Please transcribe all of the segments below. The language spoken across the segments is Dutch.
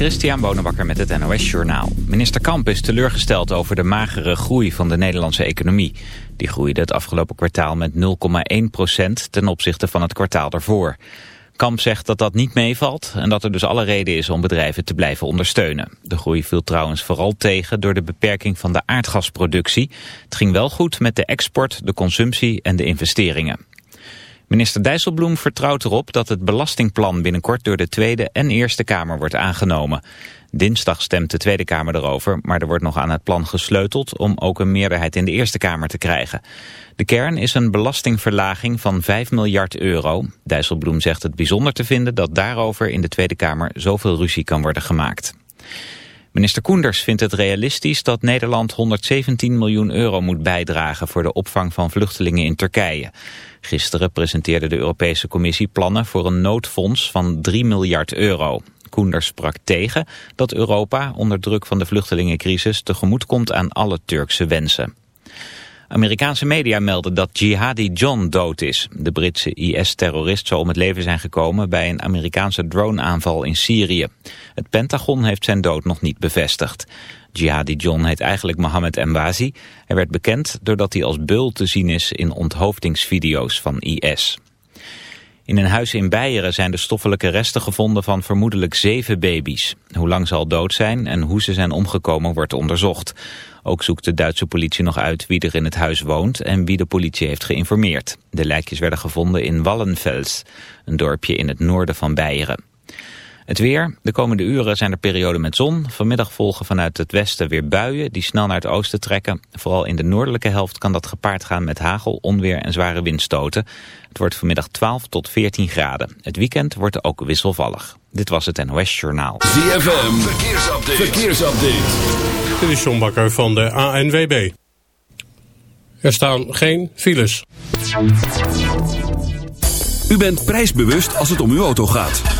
Christian Bonenbakker met het NOS Journaal. Minister Kamp is teleurgesteld over de magere groei van de Nederlandse economie. Die groeide het afgelopen kwartaal met 0,1 procent ten opzichte van het kwartaal daarvoor. Kamp zegt dat dat niet meevalt en dat er dus alle reden is om bedrijven te blijven ondersteunen. De groei viel trouwens vooral tegen door de beperking van de aardgasproductie. Het ging wel goed met de export, de consumptie en de investeringen. Minister Dijsselbloem vertrouwt erop dat het belastingplan binnenkort door de Tweede en Eerste Kamer wordt aangenomen. Dinsdag stemt de Tweede Kamer erover, maar er wordt nog aan het plan gesleuteld om ook een meerderheid in de Eerste Kamer te krijgen. De kern is een belastingverlaging van 5 miljard euro. Dijsselbloem zegt het bijzonder te vinden dat daarover in de Tweede Kamer zoveel ruzie kan worden gemaakt. Minister Koenders vindt het realistisch dat Nederland 117 miljoen euro moet bijdragen voor de opvang van vluchtelingen in Turkije. Gisteren presenteerde de Europese Commissie plannen voor een noodfonds van 3 miljard euro. Koenders sprak tegen dat Europa onder druk van de vluchtelingencrisis tegemoet komt aan alle Turkse wensen. Amerikaanse media melden dat Jihadi John dood is. De Britse IS-terrorist zou om het leven zijn gekomen bij een Amerikaanse droneaanval in Syrië. Het Pentagon heeft zijn dood nog niet bevestigd. Jihadi John heet eigenlijk Mohammed Mbazi. Hij werd bekend doordat hij als beul te zien is in onthoofdingsvideo's van IS. In een huis in Beieren zijn de stoffelijke resten gevonden van vermoedelijk zeven baby's. Hoe lang ze al dood zijn en hoe ze zijn omgekomen wordt onderzocht. Ook zoekt de Duitse politie nog uit wie er in het huis woont en wie de politie heeft geïnformeerd. De lijkjes werden gevonden in Wallenfels, een dorpje in het noorden van Beieren. Het weer. De komende uren zijn er perioden met zon. Vanmiddag volgen vanuit het westen weer buien die snel naar het oosten trekken. Vooral in de noordelijke helft kan dat gepaard gaan met hagel, onweer en zware windstoten. Het wordt vanmiddag 12 tot 14 graden. Het weekend wordt ook wisselvallig. Dit was het NOS Journaal. ZFM. Verkeersupdate. Verkeersupdate. Dit is John Bakker van de ANWB. Er staan geen files. U bent prijsbewust als het om uw auto gaat.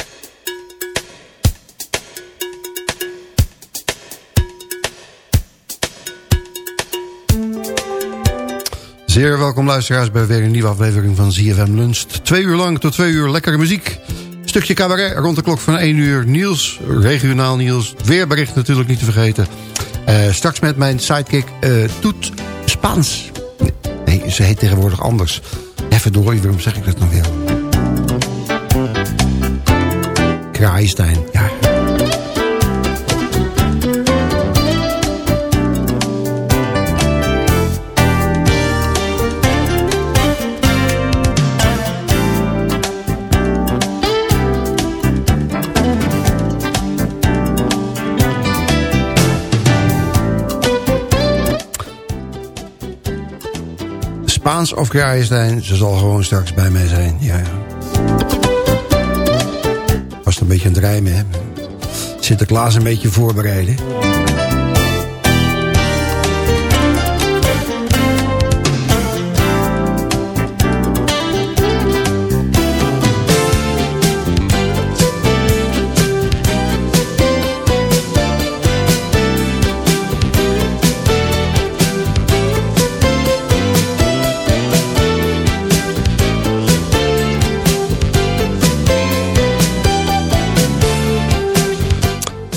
Zeer welkom luisteraars bij weer een nieuwe aflevering van ZFM Lunch. Twee uur lang tot twee uur lekkere muziek. Stukje cabaret rond de klok van 1 uur. Nieuws, regionaal nieuws. Weerbericht natuurlijk niet te vergeten. Eh, straks met mijn sidekick eh, Toet Spaans. Nee, ze heet tegenwoordig anders. Even door, waarom zeg ik dat nou weer? Kraaistein, ja. Spaans of Kraaienstein, ze zal gewoon straks bij mij zijn. Ja, ja. Was een beetje aan het rijmen, hè? Sinterklaas een beetje voorbereiden.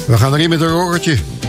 We gaan erin met een roggertje.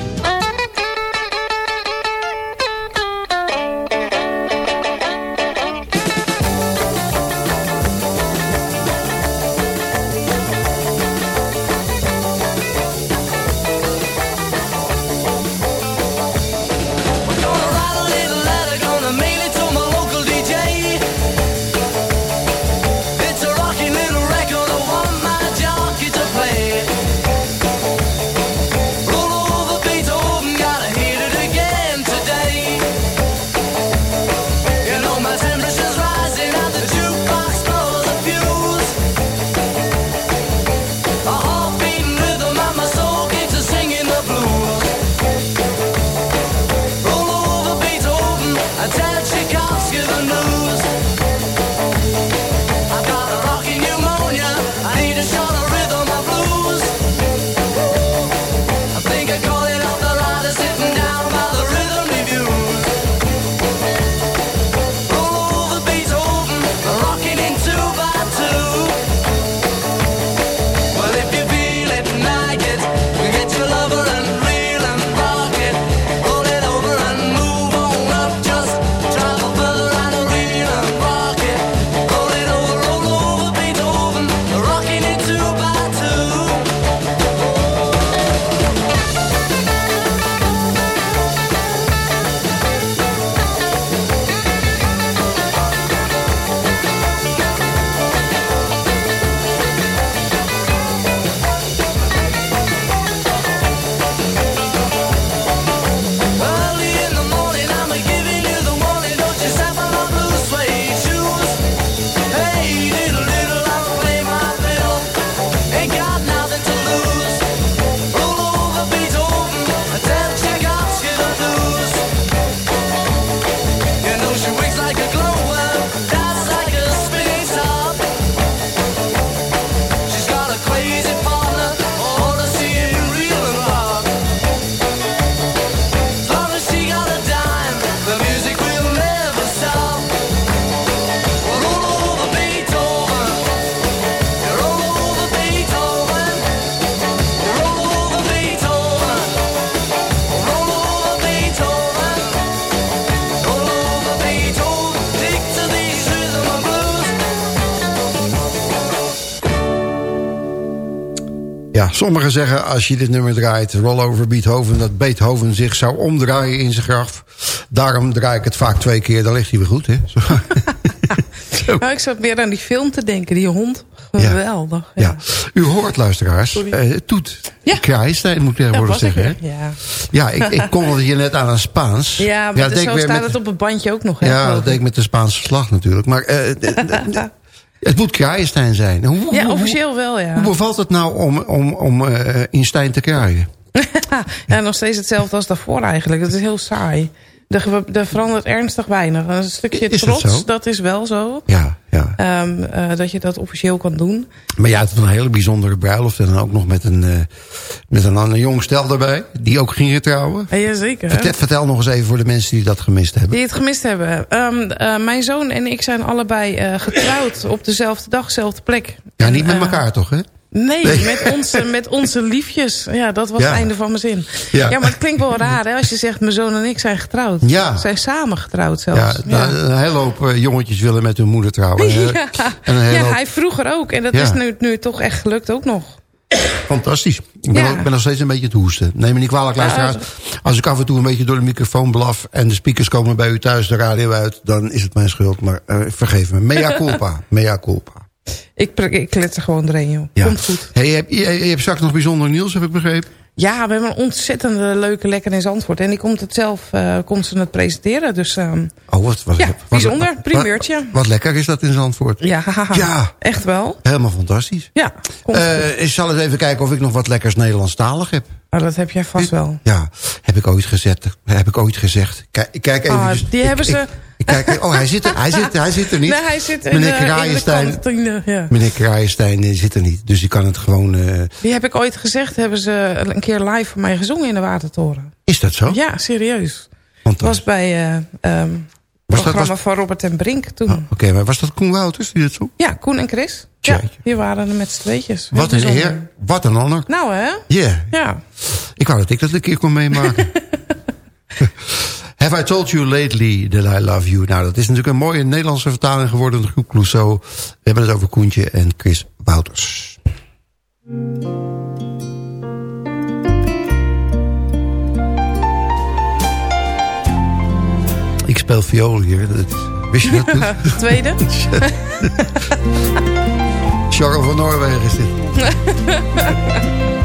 Sommigen zeggen als je dit nummer draait, Roll Over Beethoven... dat Beethoven zich zou omdraaien in zijn graf. Daarom draai ik het vaak twee keer, dan ligt hij weer goed, hè? Zo. Nou, ik zat weer aan die film te denken, die hond. Geweldig. Ja, Ja. U hoort, luisteraars, eh, Toet Ja. Krijstein moet ik Ja, tegenwoordig ik zeggen. hè? Ja, Ja, ik, ik kondigde je net aan een Spaans. ja maar dat dus zo staat met- het op het bandje ook nog. Hè, Ja, dat deed ik met de Spaanse slag natuurlijk. Maar eh, het moet Kraaienstein zijn. Hoe, Ja, officieel wel, ja. Hoe bevalt het nou om, om, om eh, in Stijn te kraaien? ja, nog steeds hetzelfde als daarvoor eigenlijk. Het is heel saai. Er, er verandert ernstig weinig. Een stukje Is trots, dat, is wel zo. Ja, ja. Ehm, eh, dat je dat officieel kan doen. Maar ja, het is een hele bijzondere bruiloft. En dan ook nog met een, eh, met een ander jong stel erbij. Die ook gingen trouwen. Ja, Jazeker. Vertel, vertel nog eens even voor de mensen die dat gemist hebben. Die het gemist hebben. Ehm, eh, mijn zoon en ik zijn allebei getrouwd op dezelfde dag, dezelfde plek. Ja, niet met elkaar toch, hè? Nee, Nee. Met, onze, met onze liefjes. Ja, dat was Ja. het einde van mijn zin. Ja. Ja. maar het klinkt wel raar hè, als je zegt... mijn zoon en ik zijn getrouwd. Ja. We zijn samen getrouwd Ja, zelfs. nou, Een hele hoop eh, jongetjes willen met hun moeder trouwen. Ja, En ja hoop- hij vroeger ook. En dat Ja. is nu, nu toch echt gelukt ook nog. Fantastisch. Ik ben, Ja. ik ben nog steeds een beetje het hoesten. Neem me niet kwalijk, luisteraars. Als ik af en toe een beetje door de microfoon blaf... en de speakers komen bij u thuis de radio uit... dan is het mijn schuld. Maar eh, vergeef me. Mea culpa. Mea culpa. Ik, ik klet er gewoon doorheen, joh. Ja. Komt goed. Hey, je, hebt, je, je hebt straks nog bijzonder nieuws, heb ik begrepen. Ja, we hebben een ontzettende leuke lekker in Zandvoort. En die komt het zelf eh, komt ze het presenteren. Dus ehm, Oh, wat, wat, Ja, wat- bijzonder. wat- Primeurtje. Wat, wat lekker is dat in Zandvoort. ja, Ja. echt wel. Helemaal fantastisch. Ja. Eh, ik zal eens even kijken of ik nog wat lekkers Nederlandstalig heb. Nou, dat heb jij vast wel. Ja, heb ik ooit gezegd. Heb ik ooit gezegd. Kijk, kijk even. Ah, die hebben ze- kijk, oh, hij zit, er, hij, zit, hij zit er niet. Nee, hij zit in, Meneer Kraaienstein. kantine. Ja. Meneer Kraaienstein zit er niet. Dus die kan het gewoon... eh, Die heb ik ooit gezegd, hebben ze een keer live voor mij gezongen in de Watertoren. is dat zo? Ja, serieus. Want, was bij, ehm, Was dat, programma was, van Robert en Brink toen. Oh, Oké, maar was dat Koen Wouters die dat zo? Ja, Koen en Chris. Ja, die waren er met z'n tweetjes. Wat een bijzonder. eer, wat een honor. Nou hè? Yeah. Ja. Ik wou dat ik dat een keer kon meemaken. Have I told you lately that I love you? Nou, dat is natuurlijk een mooie Nederlandse vertaling geworden. De groep Clouseau. We hebben het over Koentje en Chris Wouters. Ik speel viool hier. Dat, wist je dat? Tweede. Charles van Noorwegen is dit.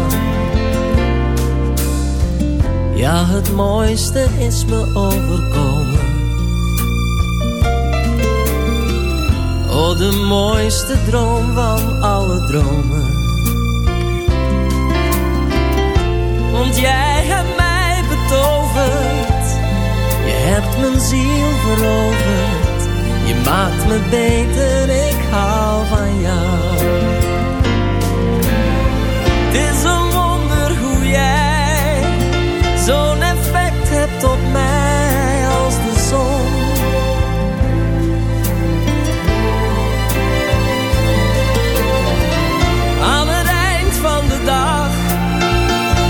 Ja, het mooiste is me overkomen. Oh, de mooiste droom van alle dromen. Want jij hebt mij betoverd. Je hebt mijn ziel veroverd. Je maakt me beter, ik hou van jou. Het is op mij als de zon. Aan het eind van de dag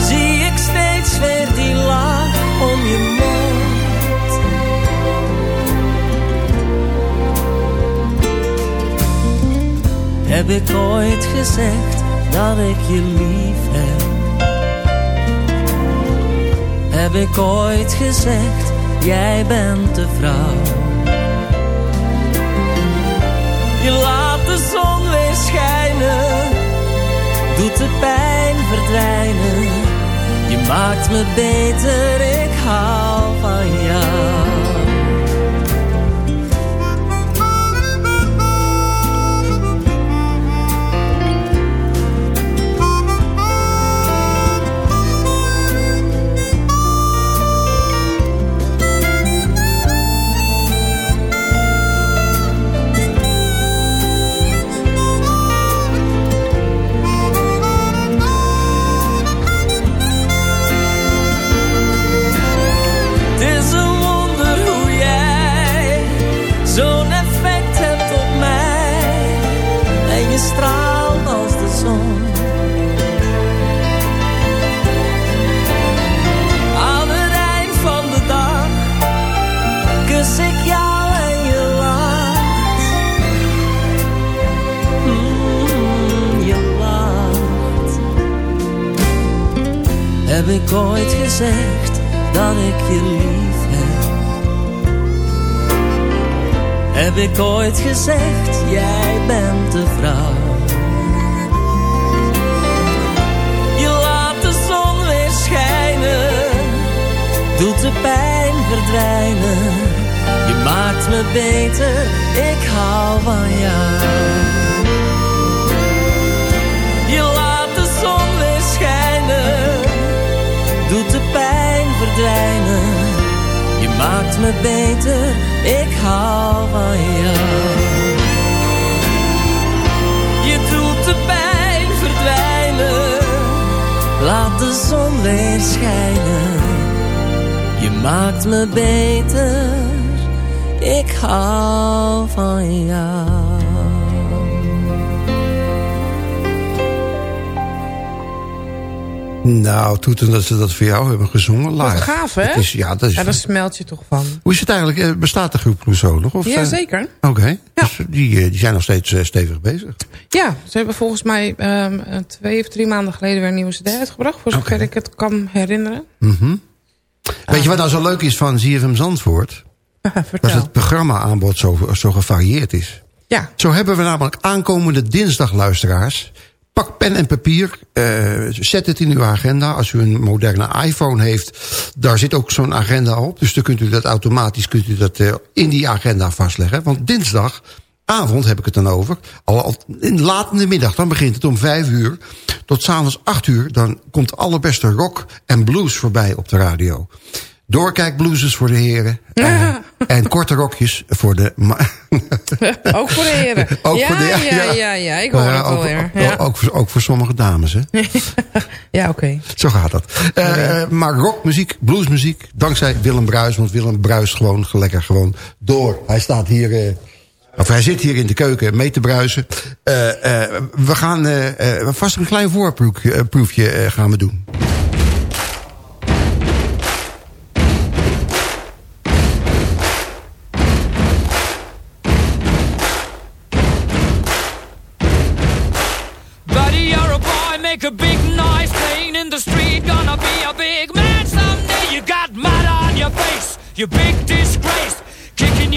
zie ik steeds weer die lach om je mond. Heb ik ooit gezegd dat ik je lief Heb ik ooit gezegd, jij bent de vrouw? Je laat de zon weer schijnen, doet de pijn verdwijnen. Je maakt me beter, ik hou van jou. Maakt me beter, ik hou van jou. Nou, toeten dat ze dat voor jou hebben gezongen live. Wat gaaf, hè? Het is, ja, dat is, Ja, daar smelt je toch van. Hoe is het eigenlijk? Eh, Bestaat de groep Clouseau nog? Of Ja, zijn- zeker. Oké, dus die, eh, die zijn nog steeds eh, stevig bezig. Ja, ze hebben volgens mij ehm, eh, twee of drie maanden geleden weer een nieuwe cd uitgebracht. Voor zover ik het kan herinneren. Mhm. Weet je wat nou zo leuk is van ZFM Zandvoort? Dat het programma-aanbod zo, zo gevarieerd is. Ja. Zo hebben we namelijk aankomende dinsdag, luisteraars. Pak pen en papier, eh, zet het in uw agenda. Als u een moderne iPhone heeft, daar zit ook zo'n agenda op. Dus dan kunt u dat automatisch kunt u dat, eh, in die agenda vastleggen. Want dinsdagavond heb ik het dan over. Al, al in, laat in de middag, dan begint het om vijf uur. Tot s'avonds acht uur, dan komt allerbeste rock en blues voorbij op de radio. Doorkijkblues voor de heren. en korte rokjes voor de... ma- Ook voor de heren. Ook ja, voor de- ja, ja. ja, ik hoor het ook, alweer. ook, Ja, ook, voor, ook voor sommige dames, hè? ja oké. Zo gaat dat. Eh, maar rockmuziek, bluesmuziek, dankzij Willem Bruis. Want Willem bruist gewoon lekker gewoon door. Hij staat hier... eh, of hij zit hier in de keuken mee te bruisen. Eh, eh, we gaan eh, vast een klein voorproefje proefje, gaan we doen. Buddy, you're a boy, make a big noise playing in the street. Gonna be a big man someday. You got mud on your face, you big disgrace.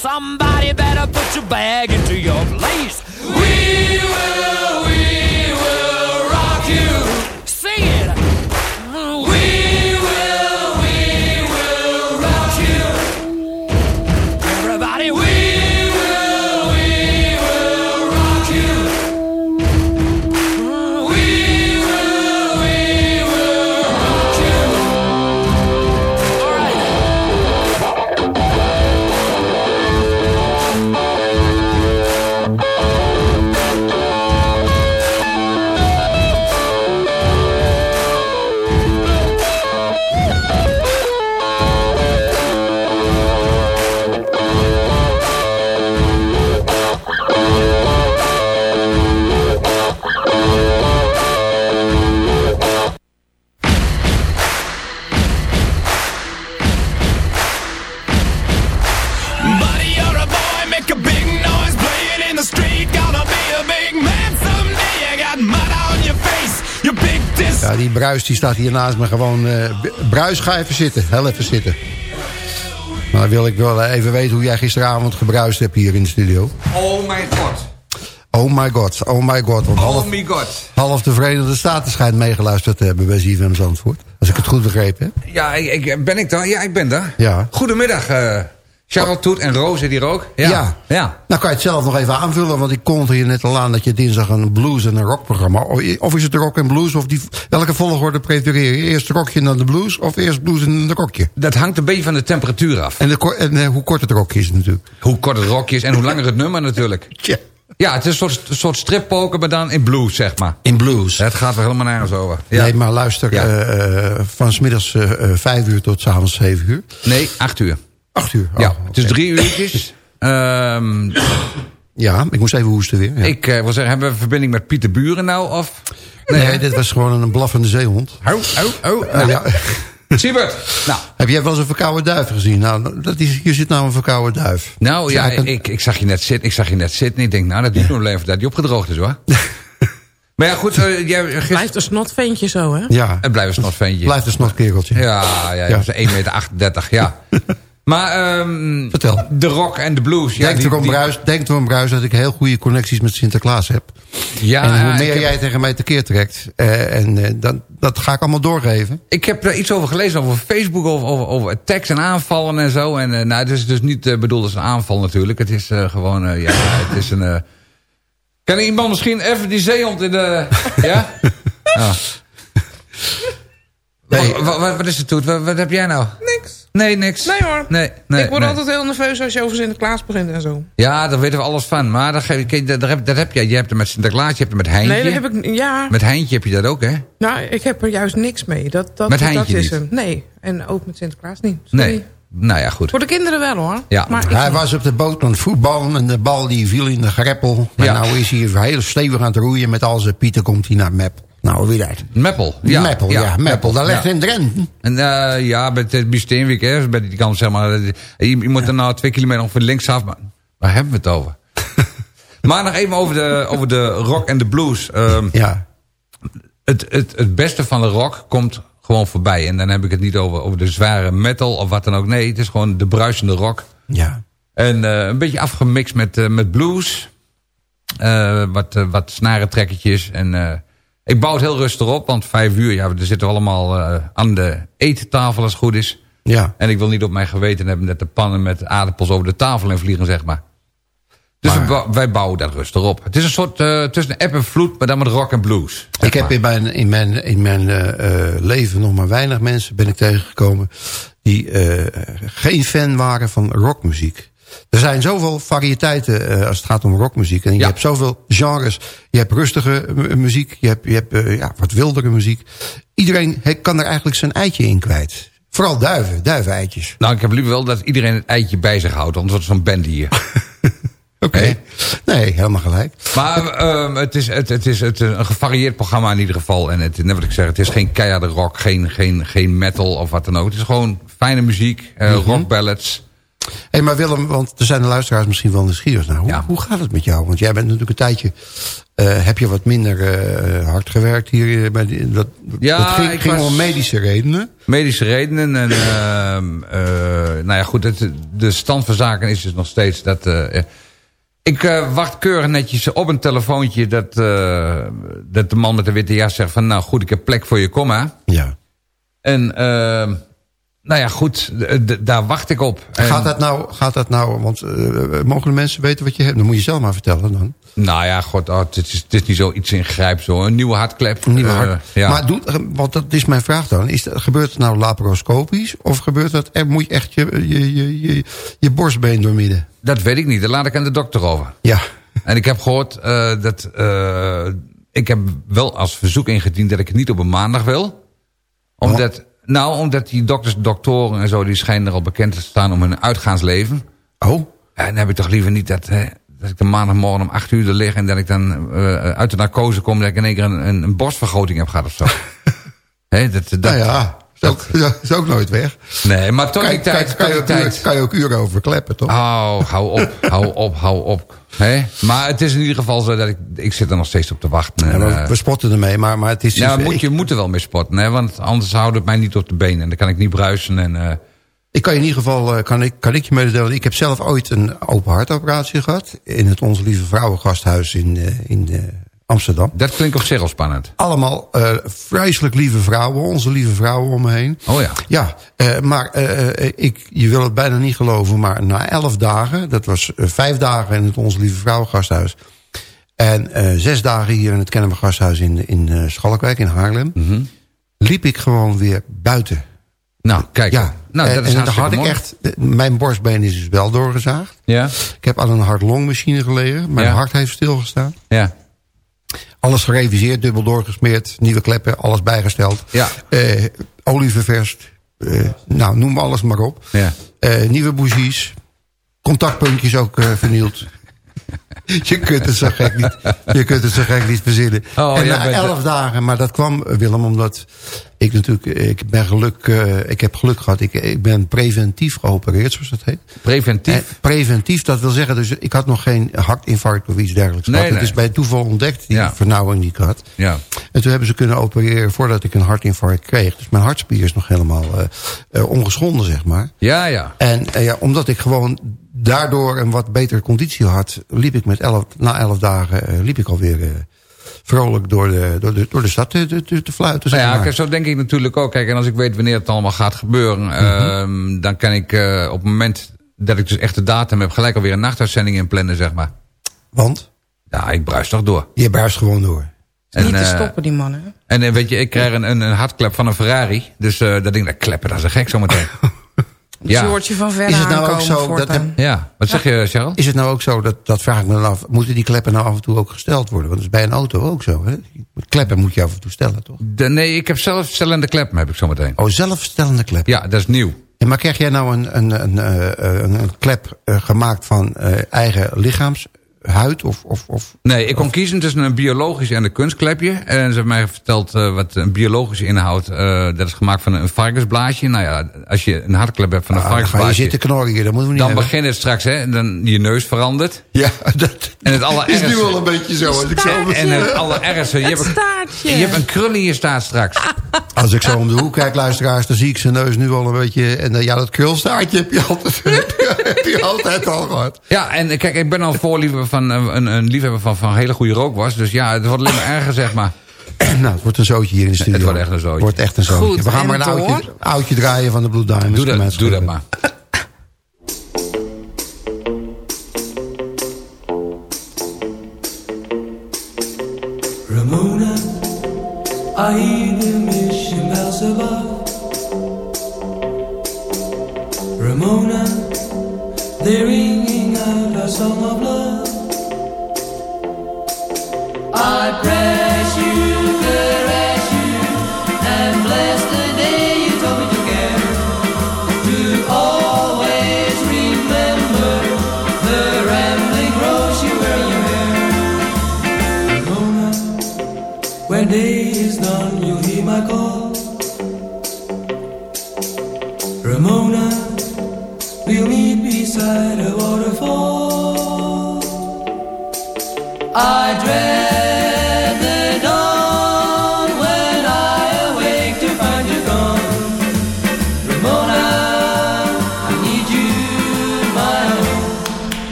Somebody better put your bag into your place. We will, bruis die staat hier naast me gewoon... b- bruis, ga even zitten. Heel even zitten. Maar dan wil ik wel even weten hoe jij gisteravond gebruist hebt hier in de studio. Oh mijn god. Oh my god, oh my god. Want half, Oh my god. half de Verenigde Staten schijnt meegeluisterd te hebben bij ZFM Zandvoort. Als ik het goed begrepen heb. Ja, ik, ik- ben ik daar? Ja, ik ben daar. Ja. Goedemiddag, eh Charles Toet en Roos die ook. Ja. Ja. ja. Nou kan je het zelf nog even aanvullen, want ik kondigde hier net al aan dat je dinsdag een blues en een rockprogramma. Of is het rock en blues, of die, welke volgorde prefereer je? Eerst rockje en dan de blues, of eerst blues en dan de rockje? Dat hangt een beetje van de temperatuur af. En, de, en eh, hoe kort het rokje is natuurlijk. Hoe kort het rokje is en hoe langer het nummer natuurlijk. Tja. Ja, het is een soort, soort strippoker, maar dan in blues, zeg maar. In blues. Het gaat er helemaal nergens over. Ja. Nee, maar luister, Ja. eh, eh, van smiddags eh, vijf uur tot 's avonds zeven uur. Nee, acht uur. Acht uur. Oh, ja, oké. het is drie uurtjes. Ehm, Ja, ik moest even hoesten weer. Ja. ik eh, wil zeggen, hebben we verbinding met Pieter Buren nou? Of? nee, dit was gewoon een blaffende zeehond. Oh, oh, oh. Eh, Nou, ja. Siebert, nou. Heb jij wel eens een verkouden duif gezien? Nou, dat is, hier zit nou een verkouden duif. Nou ja, ik, ik, zag je net zitten, ik zag je net zitten en ik denk, nou dat duurt nog wel even dat die opgedroogd is hoor. maar ja goed, eh, jij, gister- Blijft een snotventje zo, hè? Ja, het blijft een snotventje. blijft een snotkereltje. Ja, ja, ja. Ja. dat is 1,38 meter, ja. Maar ehm, Vertel. de rock en de blues. Ja, denk, erom, Bruis, denk erom, Bruis, dat ik heel goede connecties met Sinterklaas heb. Ja, en hoe meer heb- jij tegen mij tekeer trekt, eh, en eh, dat, dat ga ik allemaal doorgeven. Ik heb er iets over gelezen over Facebook, over, over, over attacks en aanvallen en zo. En eh, nou, het is dus niet bedoeld als een aanval natuurlijk. Het is eh, gewoon, ja, het is een... Kan iemand misschien even die zeehond in de... ja? ja. Nee. Wat, wat, wat is het, Toet? Wat, wat heb jij nou? Niks. Nee, niks. Nee hoor. Nee, nee, ik word nee. altijd heel nerveus als je over Sinterklaas begint en zo. Ja, daar weten we alles van. Maar dat, geef, dat, dat heb, dat heb je. Je hebt het met Sinterklaas, je hebt het met Heintje. Nee, dat heb ik... Ja, Met Heintje heb je dat ook, hè? nou, ik heb er juist niks mee. Dat, dat, Met dat Heintje is niet? hem. Nee, en ook met Sinterklaas niet. Sorry. Nee. Nou ja, goed. Voor de kinderen wel hoor. Ja. Maar Hij was op de boot aan het voetballen en de bal die viel in de greppel. En Ja. nou is hij heel stevig aan het roeien met al zijn pieten komt hij naar Mep. Nou, wie dat? Meppel. Ja, Meppel, ja, Meppel. Dat ligt ja. in Drenthe. En uh, ja, bij het Besteenweek, hè, bij die kant, zeg maar. Je, je moet er nou twee kilometer ongeveer linksaf, maar waar hebben we het over? maar nog even over de, over de rock en de blues. Ehm, Ja. het, het, het beste van de rock komt gewoon voorbij. En dan heb ik het niet over, over de zware metal of wat dan ook. Nee, het is gewoon de bruisende rock. Ja. En eh, een beetje afgemixt met, eh, met blues. Eh, wat, wat snarentrekkertjes. En uh, ik bouw het heel rustig op. Want vijf uur, ja, er zitten we allemaal uh, aan de eettafel als het goed is. Ja. En ik wil niet op mijn geweten hebben dat de pannen met aardappels over de tafel en vliegen, zeg maar. Dus Maar- we wij bouwen dat rustig op. Het is een soort uh, tussen app en vloed, maar dan met rock en blues. Ik heb in mijn, in mijn, in mijn uh, uh, leven nog maar weinig mensen ben ik tegengekomen... die geen fan waren van rockmuziek. Er zijn zoveel variëteiten uh, als het gaat om rockmuziek. En je Ja. hebt zoveel genres. Je hebt rustige mu- muziek. Je hebt, je hebt uh, ja, wat wildere muziek. Iedereen kan er eigenlijk zijn eitje in kwijt. Vooral duiven, duiveneitjes. Nou, ik heb liever wel dat iedereen het eitje bij zich houdt. Anders wordt het zo'n band hier. Oké. Nee. Nee, helemaal gelijk. Maar uh, het, is, het, het is het, een gevarieerd programma in ieder geval. En het, net wat ik zeg, het is geen keiharde rock, geen, geen, geen metal of wat dan ook. Het is gewoon fijne muziek, uh, Mhm. rockballads. Hé, hey, maar Willem, want er zijn de luisteraars misschien wel nieuwsgierig naar. Hoe, Ja. hoe gaat het met jou? Want jij bent natuurlijk een tijdje... eh, heb je wat minder eh, hard gewerkt hier? eh, Bij die, dat Ja, dat ging, ik ging was- om medische redenen. Medische redenen. En, uh, nou ja, goed, het, de stand van zaken is dus nog steeds dat... Ik uh, wacht keurig netjes op een telefoontje dat, uh, dat de man met de witte jas zegt van... nou goed, ik heb plek voor je, kom maar. Ja. En uh, nou ja, goed, daar wacht ik op. Gaat, dat nou, gaat dat nou... Want uh, mogen de mensen weten wat je hebt? Dan moet je zelf maar vertellen dan. Nou ja, god, oh, het, is, het is niet zoiets ingrijps hoor. Een nieuwe hartklep. Een nieuwe Uh, hart. ja. Maar doe, want dat is mijn vraag dan. Is dat, gebeurt het nou laparoscopisch? Of gebeurt dat... Er moet je echt je, je, je, je, je borstbeen doormidden? Dat weet ik niet, daar laat ik aan de dokter over. Ja. En ik heb gehoord uh, dat... Ik heb wel als verzoek ingediend dat ik het niet op een maandag wil. Omdat... Nou, omdat die dokters, doktoren en zo... die schijnen er al bekend te staan om hun uitgaansleven. Oh? En dan heb ik toch liever niet dat... Hè, dat ik de maandagmorgen om acht uur er lig... en dat ik dan uh, uit de narcose kom... dat ik in één keer een, een, een borstvergroting heb gehad of zo. Hè, dat, dat, nou ja, is ook, is ook nooit weg. Nee, maar tot Kan, die kan, tijd... kan, je ook, tijd uren- kan je ook uren over kleppen, toch? Oh, hou op, hou op, hou op. Maar het is in ieder geval zo dat ik... Ik zit er nog steeds op te wachten. Ja, En, we, eh, we spotten ermee, maar, maar het is... ja, dus- moet ik, je moet er wel mee sporten, hè? want anders houdt het mij niet op de benen. En dan kan ik niet bruisen. En, eh, ik kan in ieder geval eh, kan ik, kan ik je mededelen. Ik heb zelf ooit een open hartoperatie gehad. In het Onze Lieve Vrouwengasthuis in, in Amsterdam. dat klinkt op zich al spannend. Allemaal eh, vreselijk lieve vrouwen. Onze lieve vrouwen om me heen. Oh ja. Ja, eh, maar eh, ik, je wil het bijna niet geloven. Maar na elf dagen, dat was vijf dagen in het Onze Lieve Vrouwengasthuis. En eh, zes dagen hier in het Kennemer Gasthuis in, in Schalkwijk in Haarlem. Mhm. Liep ik gewoon weer buiten. Nou, kijk. Ja, nou, en, dat is en dan had ik mooi. echt... Mijn borstbeen is dus wel doorgezaagd. Ja, Ik heb aan een hart-longmachine gelegen. Mijn Ja. hart heeft stilgestaan. ja. Alles gereviseerd, dubbel doorgesmeerd. Nieuwe kleppen, alles bijgesteld. Ja. Eh, olie ververst. Eh, nou, noem alles maar op. ja. Eh, nieuwe bougies. Contactpuntjes ook vernield. Je kunt het zo gek niet, je kunt het zo gek niet verzinnen. Oh, en na elf dagen, maar dat kwam Willem omdat ik natuurlijk, ik ben geluk, eh, ik heb geluk gehad. Ik, ik ben preventief geopereerd, zoals dat heet. Preventief. En preventief, dat wil zeggen, dus ik had nog geen hartinfarct of iets dergelijks. Nee, gehad. nee. Het is bij toeval ontdekt, die Ja. vernauwing die ik had. ja. En toen hebben ze kunnen opereren voordat ik een hartinfarct kreeg. Dus mijn hartspier is nog helemaal eh, eh, ongeschonden, zeg maar. Ja, ja. En ja, omdat ik gewoon daardoor een wat betere conditie had... liep ik met elf, na elf dagen eh, liep ik alweer eh, vrolijk door de, door, de, door de stad te, te, te fluiten. Zeg Nou ja, zo denk ik natuurlijk ook. Kijk, en als ik weet wanneer het allemaal gaat gebeuren... Mhm. ehm, dan kan ik uh, op het moment dat ik dus echt de datum heb... gelijk alweer een nachtuitzending inplannen, zeg maar. Want Ja, ik bruis toch door. je buist gewoon door. Is niet te eh, stoppen, die mannen. En eh, weet je, ik krijg een, een, een hartklep van een Ferrari. Dus uh, dat ding, dat kleppen, dat is een gek zometeen. Ja. Sjoerdje van ver Is het nou ook zo dat. Ja, wat zeg je, Charles? Is het nou ook zo, dat, dat vraag ik me dan af... moeten die kleppen nou af en toe ook gesteld worden? Want dat is bij een auto ook zo, hè? Kleppen moet je af en toe stellen, toch? De, nee, ik heb zelf stellende klep, heb ik zo meteen. Oh, zelfstellende klep. Ja, dat is nieuw. En maar krijg jij nou een, een, een, eh, een, een klep eh, gemaakt van eh, eigen lichaamshuid? Of, of, of, Nee, ik kon kiezen tussen een biologisch en een kunstklepje. En ze hebben mij verteld eh, wat een biologische inhoud. eh, dat is gemaakt van een varkensblaasje. Nou ja, als je een hartklep hebt van een Ah, dan ga je varkensblaasje... zitten knorren hier, dat moeten we niet dan hebben. begint het straks, hè. Dan je neus verandert. Ja, dat En het is allerergste... nu al een beetje zo. Als ik zo, En het allerergste... Je, hebt een, staartje. je hebt een krul in je staart straks. als ik zo om de hoek kijk, luisteraars... dan zie ik zijn neus nu al een beetje... en eh, ja, dat krulstaartje heb je altijd, heb je altijd al gehad. Ja, en kijk, ik ben al voorliefhebber van, eh, een, een liefhebber van, van hele goede rookwas. Dus ja, het wordt alleen maar erger, zeg maar. Nou, het wordt een zootje hier in de studio. het wordt echt een zootje. Het wordt echt een zootje. Goed, We gaan maar een oudje, oudje draaien van de Blue Diamonds. Doe dat, doe dat maar. Ramona, I hear the mission bells above.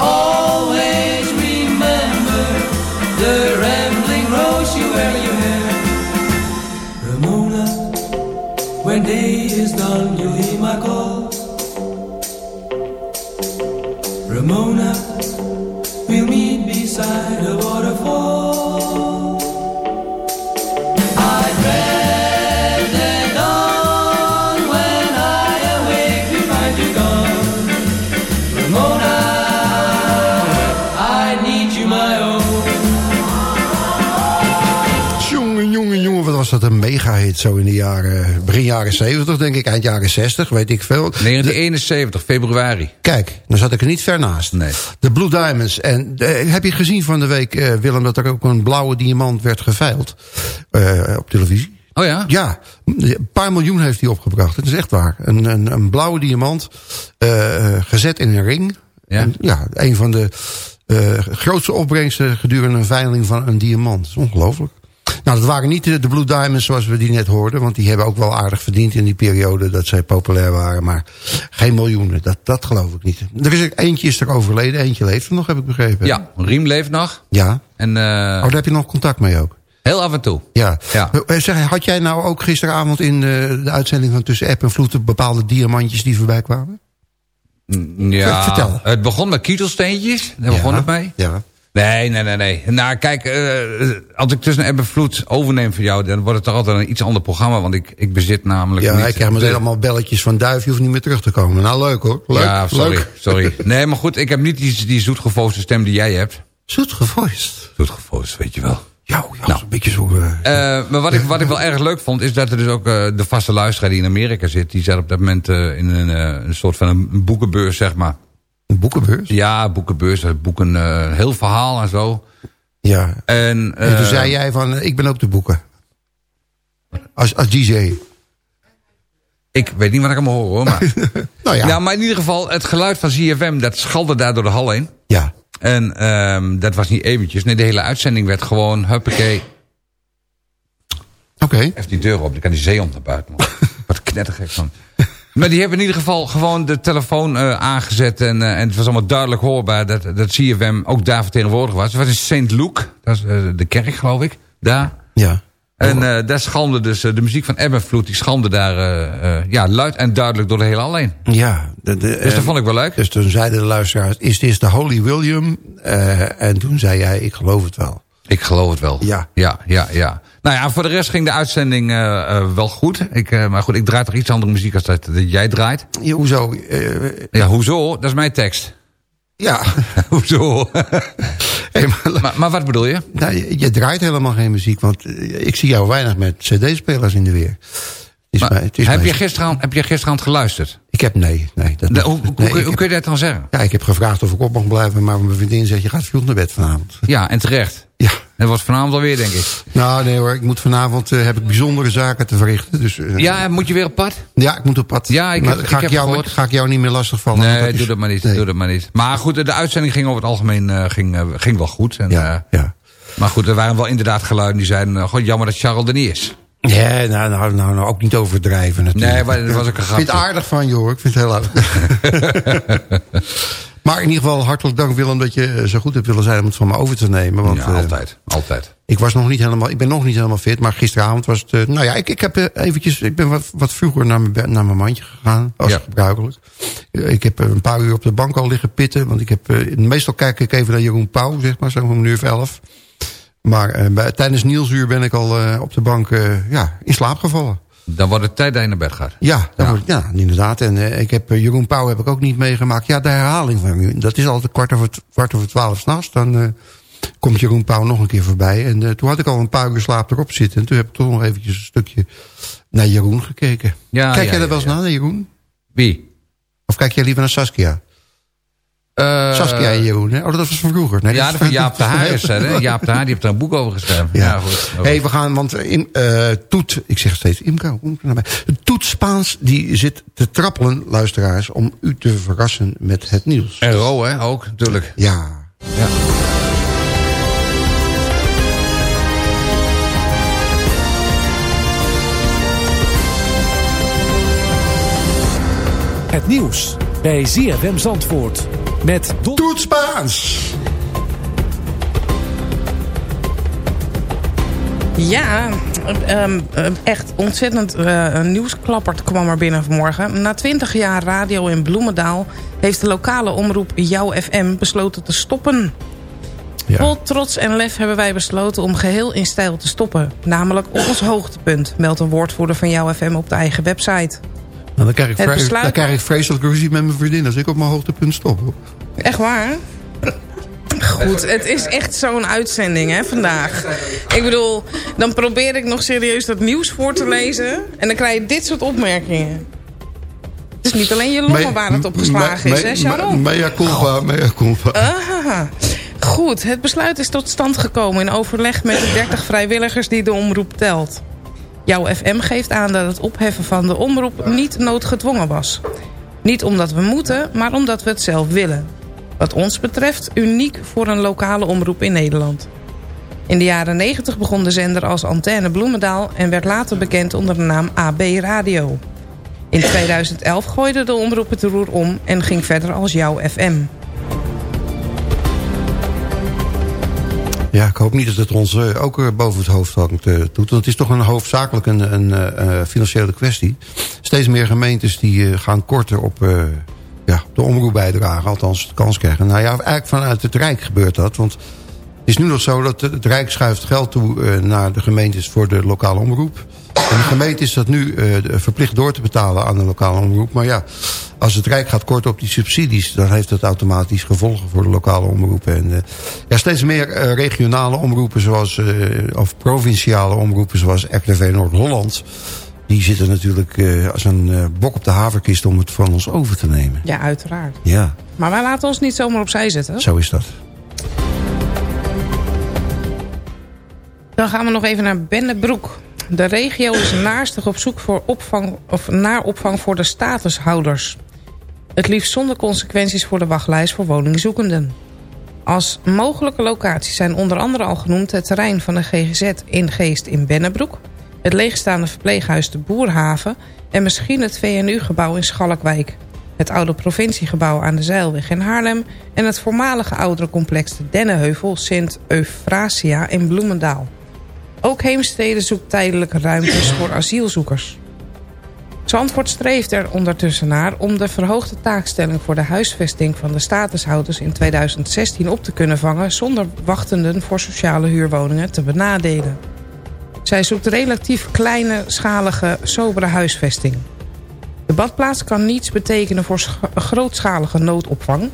Always remember the rambling rose you. Ramona, when day is done, een mega-hit zo in de jaren... begin jaren 70, denk ik, eind jaren 60, weet ik veel. 1971, februari. Kijk, dan zat ik er niet ver naast. Nee. De Blue Diamonds. En eh, heb je gezien van de week, eh, Willem, dat er ook een blauwe diamant werd geveild eh, op televisie? Oh ja? Ja, een paar miljoen heeft hij opgebracht. Het is echt waar. Een, een, een blauwe diamant, gezet in een ring. Ja. En, ja, een van de grootste opbrengsten gedurende een veiling van een diamant. Dat is ongelooflijk. Nou, dat waren niet de, de Blue Diamonds zoals we die net hoorden. Want die hebben ook wel aardig verdiend in die periode dat zij populair waren. Maar geen miljoenen, dat, dat geloof ik niet. Er is er, eentje is er overleden, eentje leeft er nog, heb ik begrepen. Ja, Riem leeft nog. Ja. En eh, Oh, daar heb je nog contact mee ook. heel af en toe. Ja. Ja. Eh, Zeg, had jij nou ook gisteravond in eh, de uitzending van Tussen App en Vloed... bepaalde diamantjes die voorbij kwamen? Mm, Ja, Vertel. Het begon met kietelsteentjes. Daar begon het mee. Ja. Nee, nee, nee, nee. Nou, kijk, eh, als ik tussen eb en vloed overneem van jou... dan wordt het toch altijd een iets ander programma. Want ik, ik bezit namelijk Ja, niet... ik krijg meteen allemaal belletjes van Duif. Je hoeft niet meer terug te komen. Nou, leuk hoor. Leuk. ja, sorry, leuk. sorry. Nee, maar goed, ik heb niet die, die stem die jij hebt. Zoet gevoiced. Zoetgevoosd, weet je wel. Ja, ja een beetje zo... eh, Eh, maar wat ik, wat ik wel erg leuk vond, is dat er dus ook eh, de vaste luisteraar die in Amerika zit... die zat op dat moment eh, in een, eh, een soort van een boekenbeurs, zeg maar. Een boekenbeurs. Ja, boekenbeurs, boeken, eh, heel verhaal en zo. Ja. En, En toen eh, zei jij van, eh, ik ben ook te boeken. Als, als DJ. Ik weet niet wat ik allemaal hoor, hoor. Maar, Nou ja. Nou, maar in ieder geval, het geluid van ZFM, dat schalde daar door de hal heen. Ja. En ehm, dat was niet eventjes. Nee, de hele uitzending werd gewoon, huppakee. Oké. Even die deur op, dan kan die zeehond naar buiten. man. Wat knettergek van. Maar die hebben in ieder geval gewoon de telefoon eh, aangezet. En, eh, en het was allemaal duidelijk hoorbaar dat, dat CFM ook daar vertegenwoordigd was. Het was in St. Luke, dat is eh, de kerk geloof ik, daar. Ja. En daar schalmde dus de muziek van Ebb Vloed, die schalmde daar ja, luid en duidelijk door de hele alleen. Ja. De, de, Dus dat vond ik wel leuk. Dus toen zeiden de luisteraars, is dit de Holy William? En toen zei jij, ik geloof het wel. Ik geloof het wel. Ja. Ja, ja, ja. Nou ja, voor de rest ging de uitzending eh, eh, wel goed. Ik, eh, maar goed, ik draai toch iets andere muziek als dat, dat jij draait. Ja, hoezo? Ja, hoezo? Dat is mijn tekst. ja. hoezo? Hey, maar, maar, maar wat bedoel je? nou, je, je draait helemaal geen muziek, want ik zie jou weinig met cd-spelers in de weer. Het is Maar mij- het is heb, mij- je gisteravond, heb je gisteravond geluisterd? Ik heb, nee, nee. Dat, Nou, hoe, hoe, nee, hoe, ik hoe heb- kun je dat dan zeggen? Ja, ik heb gevraagd of ik op mag blijven, maar mijn vriendin zegt, je gaat vroeg naar bed vanavond. Ja, en terecht. Ja. Dat was vanavond alweer, denk ik. Nou, nee hoor, ik moet vanavond, eh, heb ik bijzondere zaken te verrichten. Dus, eh, Ja, moet je weer op pad? ja, ik moet op pad. Ja, ik heb- ga, ik heb jou, ga ik jou niet meer lastigvallen? Nee, is- doe dat maar niet. nee. Doe dat maar niet. Maar goed, de uitzending ging over het algemeen eh, ging, ging wel goed. En, Ja, ja. maar goed, er waren wel inderdaad geluiden die zeiden... God, jammer dat Charles er niet is. Ja, nou, nou, nou, nou, ook niet overdrijven natuurlijk. Nee, maar dat was ook een Ik vind het grapje. aardig van je hoor, ik vind het heel aardig. maar in ieder geval hartelijk dank Willem dat je eh, zo goed hebt willen zijn om het van me over te nemen. Want, ja, eh, altijd. Altijd. Ik was nog niet helemaal, ik ben nog niet helemaal fit, maar gisteravond was het... eh, nou ja, ik, ik heb eventjes, ik ben wat, wat vroeger naar mijn, naar mijn mandje gegaan, als Ja. gebruikelijk. Ik heb een paar uur op de bank al liggen pitten, want ik heb, meestal kijk ik even naar Jeroen Pauw, zeg maar, zo om een uur of elf. Maar eh, bij, tijdens Nielsuur ben ik al eh, op de bank eh, ja, in slaap gevallen. Dan wordt het tijd dat je naar bed gaat. Ja, Ja. Wordt, ja inderdaad. En ik heb, Jeroen Pauw heb ik ook niet meegemaakt. Ja, de herhaling van u. Dat is altijd kwart over, kwart over twaalf s'nachts. Dan komt Jeroen Pauw nog een keer voorbij. En toen had ik al een paar uur slaap erop zitten. En toen heb ik toch nog eventjes een stukje naar Jeroen gekeken. Ja, kijk ja, jij er wel eens naar Jeroen? Wie? Of kijk jij liever naar Saskia? Eh, Saskia en Jeroen, hè? Oh, dat was van vroeger. Nee, Ja, dat van Jaap de Haar is dat, hè? Jaap de Haar, die heeft er een boek over geschreven. Ja, Ja, goed. hey, we gaan, want eh, Im, eh, Toet, ik zeg steeds Imco, hoe moet ik er nou bij? Toet Spaans, die zit te trappelen, luisteraars, om u te verrassen met het nieuws. En Ro, hè, ook, natuurlijk. Ja. Ja. Het nieuws bij ZFM Zandvoort. Met Don... Toet Spaans! Ja, ehm, ehm, echt ontzettend eh, een nieuwsklappert kwam er binnen vanmorgen. Na 20 jaar radio in Bloemendaal heeft de lokale omroep Jouw FM besloten te stoppen. Ja. Vol trots en lef hebben wij besloten om geheel in stijl te stoppen. Namelijk op ons hoogtepunt, meldt een woordvoerder van Jouw FM op de eigen website. Nou, dan, krijg ik besluit- dan krijg ik vreselijk ruzie met mijn vriendin als ik op mijn hoogtepunt stop. hoor. Echt waar? Goed, het is echt zo'n uitzending hè, vandaag. Ik bedoel, dan probeer ik nog serieus dat nieuws voor te lezen... en dan krijg je dit soort opmerkingen. Het is niet alleen je longen waar het op geslagen is, hè, Sharon? Mea culpa, mea culpa. Ah, goed, het besluit is tot stand gekomen in overleg met de 30 vrijwilligers die de omroep telt. Jouw FM geeft aan dat het opheffen van de omroep niet noodgedwongen was. Niet omdat we moeten, maar omdat we het zelf willen. Wat ons betreft uniek voor een lokale omroep in Nederland. In de jaren 90 begon de zender als Antenne Bloemendaal... en werd later bekend onder de naam AB Radio. In 2011 gooide de omroep het roer om en ging verder als Jouw FM. Ja, ik hoop niet dat het ons eh, ook eh, boven het hoofd hangt, eh, doet. Want het is toch een hoofdzakelijk een, een financiële kwestie. Steeds meer gemeentes die gaan korten op ja, de omroepbijdrage. Althans, de kans krijgen. Nou ja, eigenlijk vanuit het Rijk gebeurt dat. Want het is nu nog zo dat het Rijk schuift geld toe naar de gemeentes voor de lokale omroep. En de gemeente is dat nu eh, verplicht door te betalen aan de lokale omroep. Maar ja, als het Rijk gaat korten op die subsidies... dan heeft dat automatisch gevolgen voor de lokale omroepen. En eh, ja, steeds meer eh, regionale omroepen zoals... of provinciale omroepen zoals RTV Noord-Holland... die zitten natuurlijk als een bok op de haverkist om het van ons over te nemen. Ja, uiteraard. Ja, Maar wij laten ons niet zomaar opzij zetten. zo is dat. Dan gaan we nog even naar Bennebroek. De regio is naarstig op zoek voor opvang, of naar opvang voor de statushouders. Het liefst zonder consequenties voor de wachtlijst voor woningzoekenden. Als mogelijke locaties zijn onder andere al genoemd... het terrein van de GGZ in Geest in Bennebroek... het leegstaande verpleeghuis de Boerhaven... en misschien het VNU-gebouw in Schalkwijk... het oude provinciegebouw aan de Zeilweg in Haarlem... en het voormalige ouderencomplex de Dennenheuvel Sint Euphrasia in Bloemendaal. Ook Heemstede zoekt tijdelijke ruimtes voor asielzoekers. Zandvoort streeft er ondertussen naar om de verhoogde taakstelling voor de huisvesting van de statushouders in 2016 op te kunnen vangen zonder wachtenden voor sociale huurwoningen te benadelen. Zij zoekt relatief kleine, schalige, sobere huisvesting. De badplaats kan niets betekenen voor grootschalige noodopvang,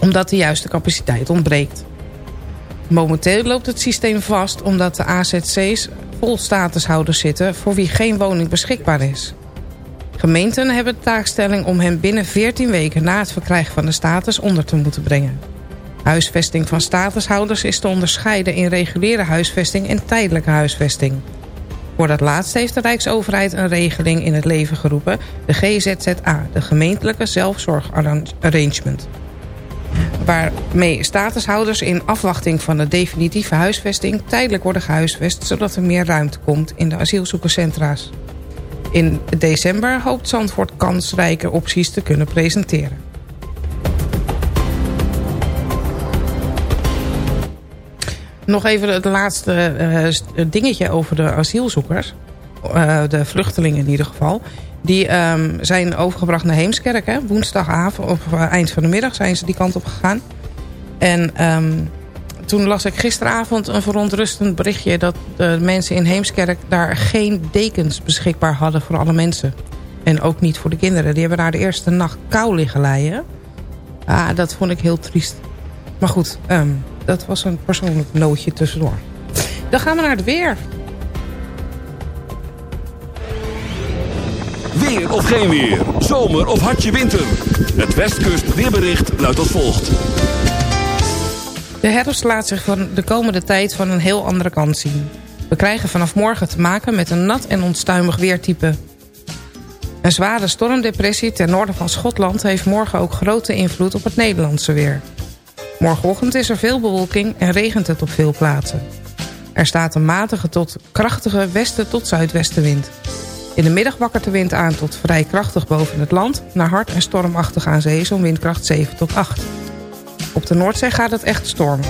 omdat de juiste capaciteit ontbreekt. Momenteel loopt het systeem vast omdat de AZC's vol statushouders zitten voor wie geen woning beschikbaar is. Gemeenten hebben de taakstelling om hen binnen 14 weken na het verkrijgen van de status onder te moeten brengen. Huisvesting van statushouders is te onderscheiden in reguliere huisvesting en tijdelijke huisvesting. Voor dat laatste heeft de Rijksoverheid een regeling in het leven geroepen, de GZZA, de gemeentelijke zelfzorgarrangement. Waarmee statushouders in afwachting van de definitieve huisvesting tijdelijk worden gehuisvest, zodat er meer ruimte komt in de asielzoekerscentra's. In december hoopt Zandvoort kansrijke opties te kunnen presenteren. Nog even het laatste uh, dingetje over de asielzoekers. Uh, de vluchtelingen in ieder geval. Die um, zijn overgebracht naar Heemskerk. Hè? Woensdagavond of uh, eind van de middag zijn ze die kant op gegaan. En um, toen las ik gisteravond een verontrustend berichtje... dat de mensen in Heemskerk daar geen dekens beschikbaar hadden voor alle mensen. En ook niet voor de kinderen. Die hebben daar de eerste nacht kou liggen leien. Ah, dat vond ik heel triest. Maar goed, um, dat was een persoonlijk nootje tussendoor. Dan gaan we naar het weer. Weer of geen weer. Zomer of hartje winter. Het Westkust weerbericht luidt als volgt. De herfst laat zich van de komende tijd van een heel andere kant zien. We krijgen vanaf morgen te maken met een nat en onstuimig weertype. Een zware stormdepressie ten noorden van Schotland... heeft morgen ook grote invloed op het Nederlandse weer. Morgenochtend is er veel bewolking en regent het op veel plaatsen. Er staat een matige tot krachtige westen tot zuidwestenwind. In de middag wakkert de wind aan tot vrij krachtig boven het land... naar hard en stormachtig aan zee zo'n windkracht 7 tot 8. Op de Noordzee gaat het echt stormen.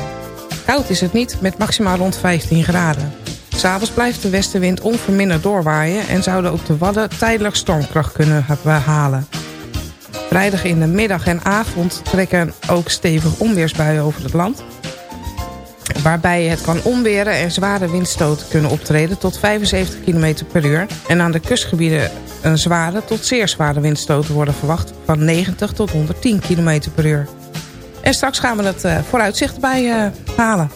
Koud is het niet, met maximaal rond 15 graden. S'avonds blijft de westenwind onverminderd doorwaaien... en zouden ook de Wadden tijdelijk stormkracht kunnen halen. Vrijdag in de middag en avond trekken ook stevig onweersbuien over het land... waarbij het kan onweren en zware windstoten kunnen optreden tot 75 km per uur... en aan de kustgebieden een zware tot zeer zware windstoten worden verwacht... van 90 tot 110 km per uur. En straks gaan we het uh, vooruitzicht bij uh, halen.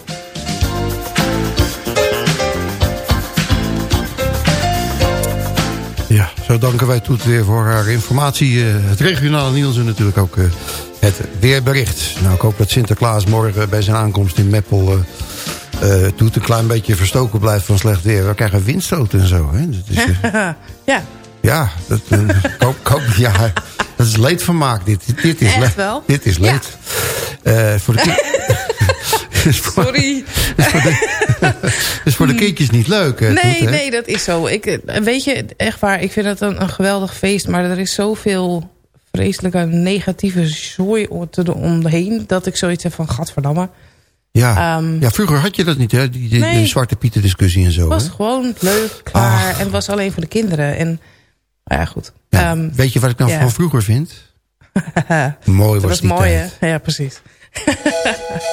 Ja, zo danken wij Toet weer voor haar informatie. Uh, het regionale nieuws en natuurlijk ook het weerbericht. Nou, ik hoop dat Sinterklaas morgen bij zijn aankomst in Meppel... Toet een klein beetje verstoken blijft van slecht weer. We krijgen windstoten en zo. Hè? Dat is, ja. Ja, dat, koop, koop, ja, dat is leedvermaak. Dit, dit, dit is Echt wel? Dit is leed. Ja. Uh, voor de Sorry. is voor de, is voor de kindjes niet leuk. Hè, nee, nee, dat is zo. Ik, weet je, echt waar, ik vind het een, een geweldig feest. Maar er is zoveel vreselijke negatieve zooi omheen... dat ik zoiets heb van, gadverdamme. Ja. Um, ja, vroeger had je dat niet, hè? Die, die, nee, Zwarte Pieten discussie en zo. Het was hè? gewoon leuk, klaar. Ach. En het was alleen voor de kinderen. En ja, goed. Ja, um, weet je wat ik nou ja. van vroeger vind? mooi was, was die mooi, tijd. hè? Ja, precies.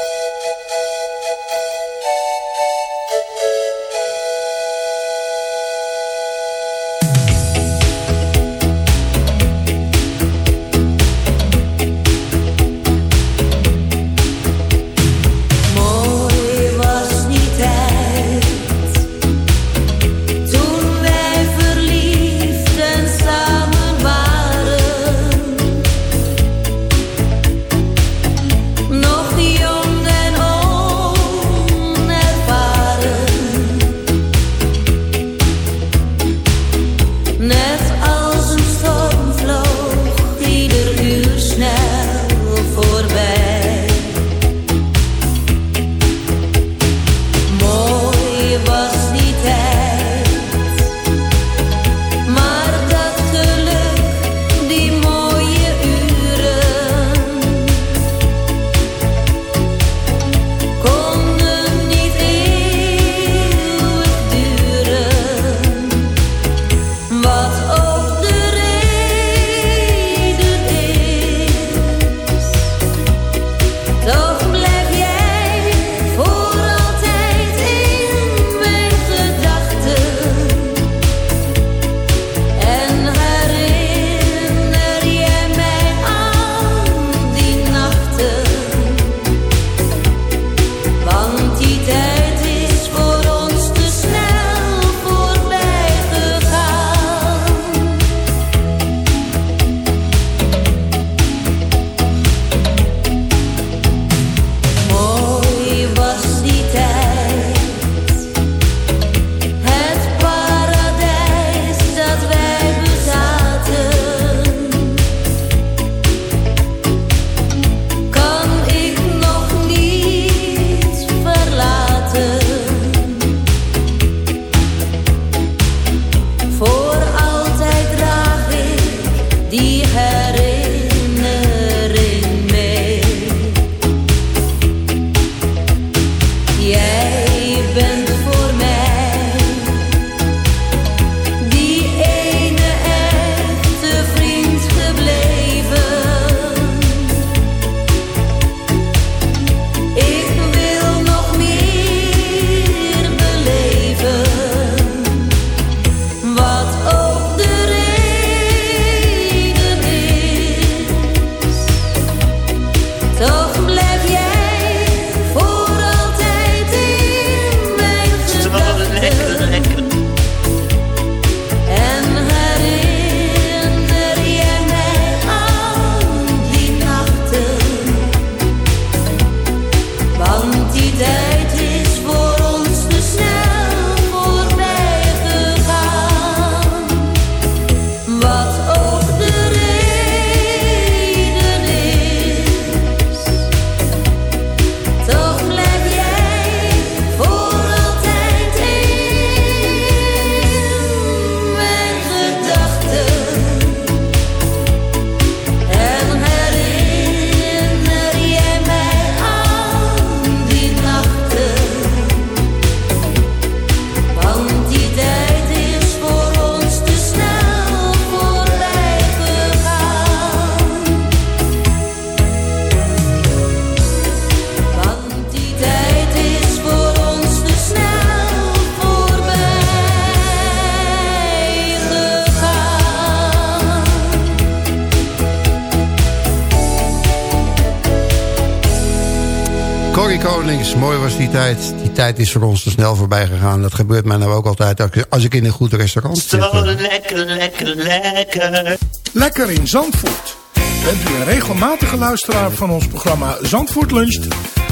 Konings, mooi was die tijd. Die tijd is voor ons te snel voorbij gegaan. Dat gebeurt mij nou ook altijd als ik- als ik in een goed restaurant zit. Zo lekker, lekker, lekker. Lekker in Zandvoort. Bent u een regelmatige luisteraar van ons programma Zandvoort Luncht?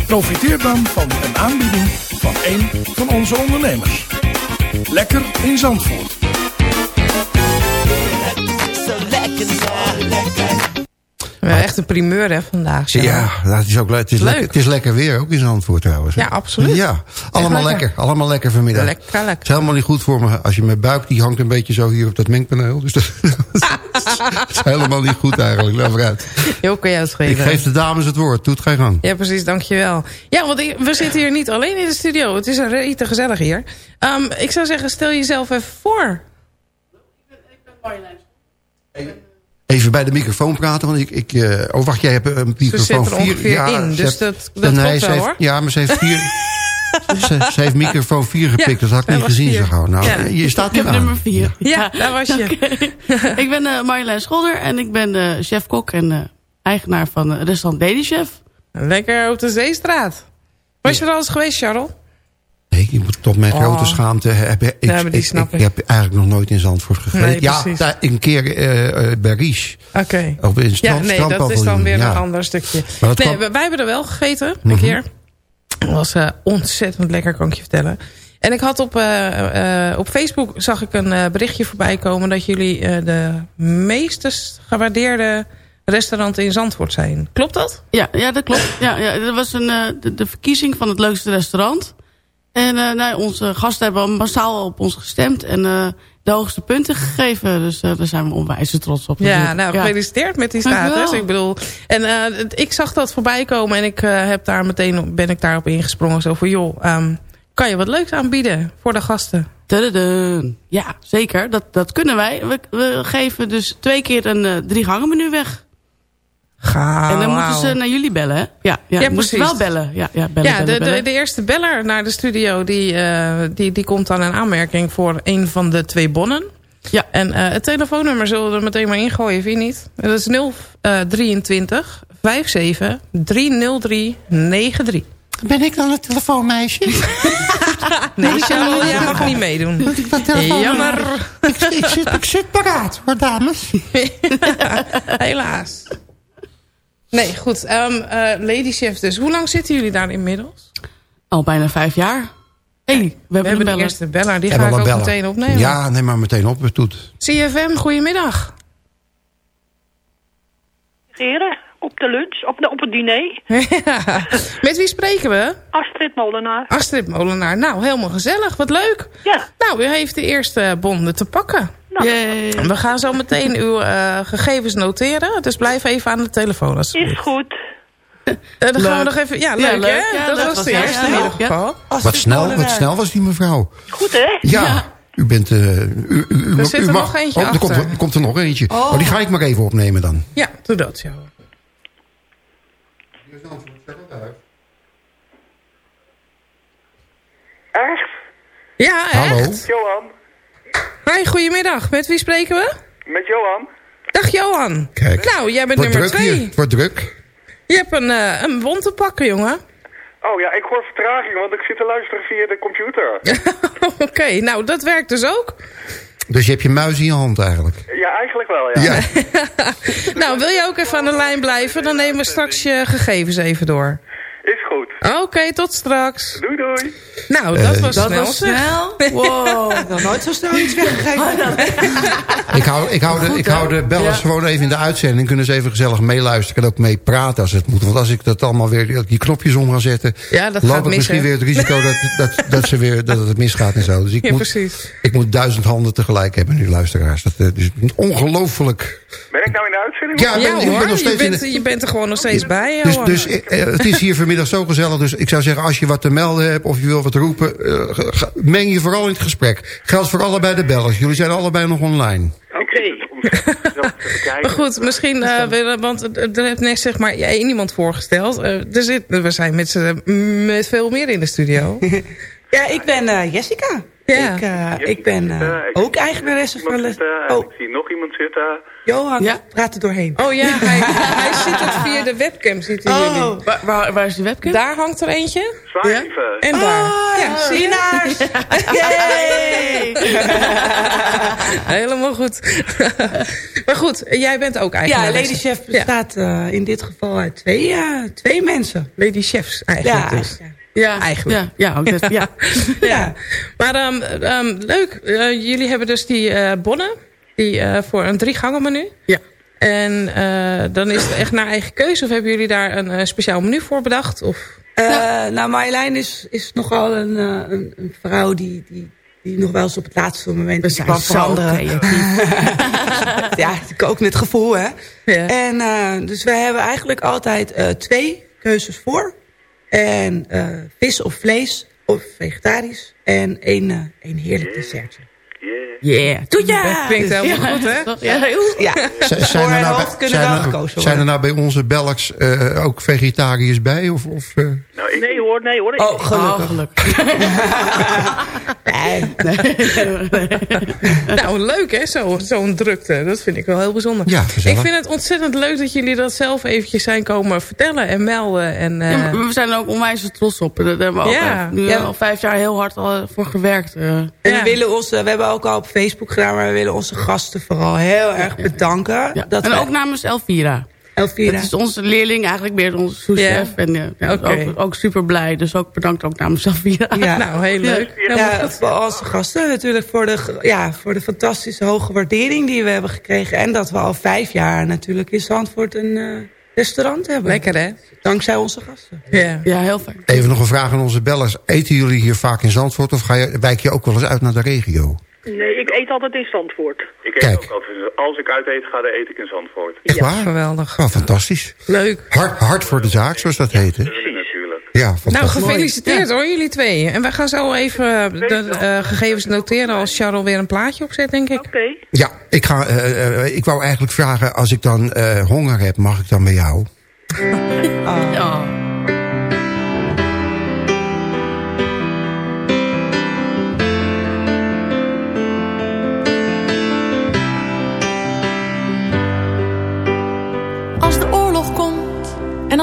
Profiteer dan van een aanbieding van een van onze ondernemers. Lekker in Zandvoort. Zo lekker, zo lekker. We hebben echt een primeur hè, vandaag. Ja, dat is ook leuk. Het is, Leuk. lekker, het is lekker weer, ook in Zandvoort trouwens. hè? Ja, absoluut. Ja, allemaal lekker. lekker. Allemaal lekker vanmiddag. Lekker, lekker. Het is helemaal niet goed voor me. Als je mijn buik, die hangt een beetje zo hier op dat mengpaneel. Dus dat, dat is helemaal niet goed eigenlijk. Nou, vooruit. Heel kan jij het Ik geef de dames het woord. Doet geen gang. Ja, precies, dankjewel. Ja, want ik- we zitten hier niet alleen in de studio. Het is een rete gezellig hier. Ehm, ik zou zeggen, stel jezelf even voor. Even bij de microfoon praten, want ik... ik eh, oh, wacht, jij hebt een microfoon zit er ongeveer in, dus dat- dat nee, klopt wel, heeft- hoor. Ja, maar ze heeft vier... ze, ze heeft microfoon 4 gepikt, Ja, dat had ik niet gezien. vier. Zeg gewoon. Nou, Ja. je staat Ik heb eraan. nummer 4. Ja, daar was je. ik ben eh Marjolein Scholder en ik ben eh, chef-kok en eh, eigenaar van eh, restaurant Daily Chef. Lekker op de Zeestraat. Was je er al eens geweest, Charles? Nee, ik moet toch mijn Oh. grote schaamte hebben. Ik, die ik, snap ik, ik. heb eigenlijk nog nooit in Zandvoort gegeten. Nee, ja, daar- een keer eh, eh, bij Ries. Oké. Of in een Ja, strand- nee, dat is dan weer ja. een ander stukje. Maar dat Nee, kwam- wij, hebben er wel gegeten, een Mhm. keer. Het was eh, ontzettend lekker, kan ik je vertellen. En ik had op, eh, eh, op Facebook zag ik een eh, berichtje voorbij komen... dat jullie eh, de meest gewaardeerde restaurant in Zandvoort zijn. Klopt dat? Ja, ja dat klopt. Ja, ja, dat was een, eh, de, de verkiezing van het leukste restaurant. En nou, onze gasten hebben massaal op ons gestemd. En eh, de hoogste punten gegeven. Dus eh, daar zijn we onwijs trots op. Ja, natuurlijk. nou, gefeliciteerd met die status. Ik bedoel, en ik zag dat voorbij komen en ik eh, heb daar meteen ben ik daarop ingesprongen. Zo van, joh, ehm, kan je wat leuks aanbieden voor de gasten? Ja, zeker. Dat, dat kunnen wij. We, we geven dus twee keer een drie gangen menu weg. Gauw. en dan moeten ze naar jullie bellen, hè? Ja, ja, Ja, precies. wel bellen. Ja, ja, bellen, ja, bellen, de, bellen. De, de eerste beller naar de studio, die, eh, die, die komt dan in aanmerking voor een van de twee bonnen. Ja. En eh, het telefoonnummer zullen we er meteen maar ingooien, vind je niet? Dat is 023 57 303 93. Ben ik dan het telefoonmeisje? Nee, Charlotte, jij mag niet meedoen. Moet ik dat telefoon Jammer. Ik, ik, zit, ik zit paraat, hoor, dames. Helaas. Nee, goed. ehm, eh, Lady Chef dus. Hoe lang zitten jullie daar inmiddels? Al bijna vijf jaar. hey, we, We hebben hebben een de beller. eerste beller. Die En ga ik ook meteen opnemen. Ja, neem maar meteen op, Toet. CFM, goedemiddag. Heren, op de lunch, op, de, op het diner. Met wie spreken we? Astrid Molenaar. Astrid Molenaar. Nou, helemaal gezellig. Wat leuk. Ja. Nou, u heeft de eerste bonden te pakken. Nou, We gaan zo meteen uw eh, gegevens noteren. Dus blijf even aan de telefoon. Alsjeblieft. is goed. Eh, dan gaan we nog even... Ja, Ja, leuk, hè? Ja, dat was de eerste Ja, in ja. ieder geval. Wat snel, wat snel was die mevrouw. Goed, hè? Ja, u bent... eh, u, u, u, Er zit er mag- nog eentje oh, er komt, achter. er komt er nog eentje. Oh. die ga ik maar even opnemen dan. Ja, doe dat, ja. Echt? Ja, Hallo. echt? Johan. Hi, goedemiddag. Met wie spreken we? Met Johan. Dag Johan. Kijk. Nou, jij bent Wordt nummer druk twee. hier. Wordt druk. Je hebt een, eh, een wond te pakken, jongen. Oh ja, ik hoor vertraging, want ik zit te luisteren via de computer. Oké, nou, dat werkt dus ook. Dus je hebt je muis in je hand eigenlijk. Ja, eigenlijk wel, ja. Ja. Nou, wil je ook even aan de lijn blijven? Dan nemen we straks je gegevens even door. Is goed. Oké, tot straks. Doei, doei. Nou, dat Eh, was Dat snel. was snel. Wow. nog nooit zo snel iets weggegeven. Ik hou, ik hou, de, ik hou de bellers Ja. gewoon even in de uitzending. Kunnen ze even gezellig meeluisteren en ook mee praten als het moet. Want als ik dat allemaal weer die- knopjes om ga zetten... Ja, dat loop gaat ik mis, misschien weer het risico dat, dat, dat, ze weer, dat het misgaat en zo. Dus ik, Ja, moet, precies. ik moet duizend handen tegelijk hebben nu, luisteraars. Dat eh, is ongelooflijk. Ben ik nou in de uitzending? Ja, Ja ben- ik ben hoor, nog je steeds in bent, de- je bent er gewoon nog steeds bij, Dus, dus eh, het is hier vanmiddag zo gezellig. Dus ik zou zeggen, als je wat te melden hebt of je wil wat roepen... eh, meng je vooral in het gesprek. Geldt voor allebei de bellers. Jullie zijn allebei nog online. Oké. Maar goed, misschien eh, willen, want er heeft net zeg maar één iemand voorgesteld. Eh, er zit, we zijn met, z'n- met veel meer in de studio. Ja, ik ben eh, Jessica. Ja. Ik, eh, ik ben eh, ook eigenaresse van... De- zitten, en Oh, Ik zie nog iemand zitten. Johan, Ja. praat er doorheen. Oh ja, hij, hij ziet het via de webcam, zitten Oh. jullie. Waar, waar, waar is die webcam? Daar hangt er eentje. Zwaaiven. En daar. ja, zie je? Helemaal goed. maar goed, jij bent ook Ja, eigenaar. Lady Chef bestaat eh, in dit geval uit twee, twee mensen. Lady Chefs eigenlijk Ja, dus. Ja, Eigenlijk. Ja, ja, dat, ja. ja. Maar ehm, ehm, leuk, Eh, jullie hebben dus die eh, bonnen die, eh, voor een drie gangen menu. Ja. En dan is het echt naar eigen keuze? Of hebben jullie daar een speciaal menu voor bedacht? Of? Nou, Marjolein is, is nogal een, een, een vrouw die, die, die nog wel eens op het laatste moment We zijn kan zo veranderen. creatief. ja, ik ook met gevoel, hè. Ja. En uh, dus wij hebben eigenlijk altijd uh, twee keuzes voor. En uh, vis of vlees of vegetarisch. En één, uh, één heerlijk dessertje. Yeah. Toetje! Dat klinkt helemaal goed, hè? Ja, heel ja. Zijn er, nou bij, kunnen zijn, er, gekozen zijn er nou bij onze Belks eh, ook vegetariërs bij? Of, of, eh? Nou, nee hoor, nee hoor. Oh, gelukkig. nee. nou, leuk hè, zo'n zo drukte. Dat vind ik wel heel bijzonder. Ja, gezellig. ik vind het ontzettend leuk dat jullie dat zelf eventjes zijn komen vertellen en melden. En, uh... ja, we zijn er ook onwijs trots op. Daar hebben we ook Ja. nu Ja. al vijf jaar heel hard al voor gewerkt. Uh. En we, willen ons, we hebben ook al op Facebook gedaan, maar we willen onze gasten vooral heel erg bedanken. Ja. Dat en ook namens Elvira. Elvira. Het is onze leerling, eigenlijk meer onze souschef. En ja, ja, Oké. ook, ook super blij. Dus ook bedankt ook namens Elvira. Ja. Nou, heel leuk. Ja, voor onze gasten natuurlijk voor de, ja, voor de fantastische hoge waardering die we hebben gekregen. En dat we al vijf jaar natuurlijk in Zandvoort een eh, restaurant hebben. Lekker hè? Dankzij onze gasten. Ja, ja heel fijn. Even nog een vraag aan onze bellers. Eten jullie hier vaak in Zandvoort of ga je, wijk je ook wel eens uit naar de regio? Nee, ik eet altijd in Zandvoort. Ik eet Kijk. ook altijd, als ik uit eet, ga, dan eet ik in Zandvoort. Echt waar? Geweldig. Oh, fantastisch. Leuk. Hard, hard voor de zaak, zoals dat heet. Hè? Natuurlijk. Ja, Nou, gefeliciteerd hoor, jullie twee. En wij gaan zo even de eh, gegevens noteren als Charles weer een plaatje opzet, denk ik. Oké. Ja, ik, ga, eh, eh, ik wou eigenlijk vragen, als ik dan eh, honger heb, mag ik dan bij jou? Ja. Als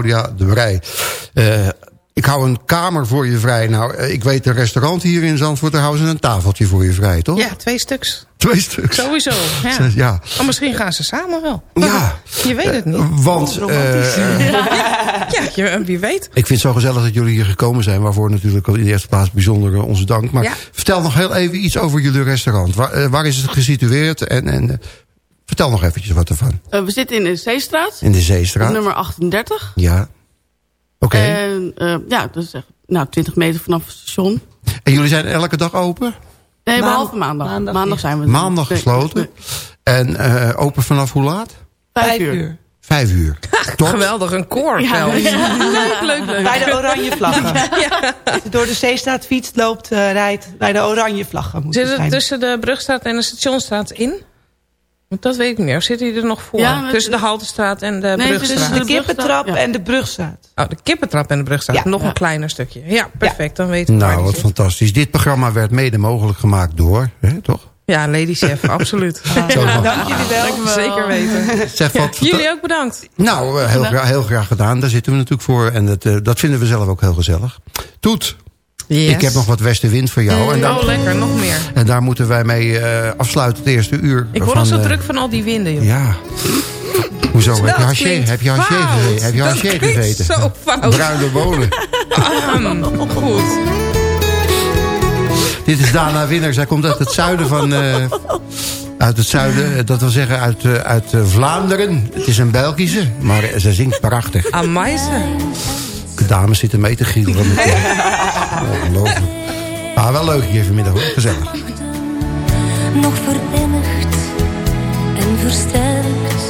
Claudia de Brij. Eh, ik hou een kamer voor je vrij. Nou, eh, ik weet, een restaurant hier in Zandvoort... daar houden ze een tafeltje voor je vrij, toch? Ja, twee stuks. Twee stuks. Sowieso, ja. Ja. Maar misschien gaan ze samen wel. Ja. Je weet het niet. Want eh, ja, je, wie weet. ik vind het zo gezellig dat jullie hier gekomen zijn... waarvoor natuurlijk in de eerste plaats bijzonder onze dank. Maar Ja. vertel nog heel even iets over jullie restaurant. Waar, waar is het gesitueerd? En, en vertel nog eventjes wat ervan. Eh, we zitten in de Zeestraat. In de Zeestraat? Nummer 38. Ja. Oké. En eh, ja, dat is echt nou, 20 meter vanaf het station. En jullie zijn elke dag open? Nee, behalve maandag. Maandag, maandag zijn we Maandag nee, gesloten. En eh, open vanaf hoe laat? Vijf uur. Vijf uur. Tot? Geweldig, een koor. Ja. Ja. Leuk, leuk, leuk. Bij de oranje vlaggen. Als je door de Zeestraat fietst, loopt, rijdt bij de oranje vlaggen. Moet Zit het het zijn. tussen de Brugstraat en de Stationstraat in? Dat weet ik niet meer. Zit hij er nog voor? Ja, tussen de Haltestraat en de Nee, Brugstraat? tussen Tussen de kippentrap en de brugstraat. Oh, de kippentrap en de Brugstraat. Ja. Nog Ja. een kleiner stukje. Ja, perfect. Dan weten we waar Nou, wat zit. fantastisch. Dit programma werd mede mogelijk gemaakt door, hè, toch? Ja, Lady Chef, absoluut. Zo mag. Dank jullie wel. Zeker weten. Zeg, wat Jullie ook bedankt. Nou, eh, heel, graag, heel graag gedaan. Daar zitten we natuurlijk voor. En dat, eh, dat vinden we zelf ook heel gezellig. Toet, Yes. ik heb nog wat westenwind voor jou. En daar, Oh, lekker. Nog meer. en daar moeten wij mee eh, afsluiten het eerste uur. Ik word al zo eh, druk van al die winden, joh. Ja. Hoezo? Heb je haché, heb je haché, gegeten? Heb je haché gegeten? zo fout. Bruine bonen. Ah, goed. Dit is Dana Winner. Zij komt uit het zuiden van... eh, uit het zuiden, dat wil zeggen uit, uit Vlaanderen. Het is een Belgische, maar ze zingt prachtig. Amaise. De dames zitten mee te giechelen. Ongelooflijk. Maar wel leuk hier vanmiddag hoor. Gezellig. nog verinnigd en versterkt.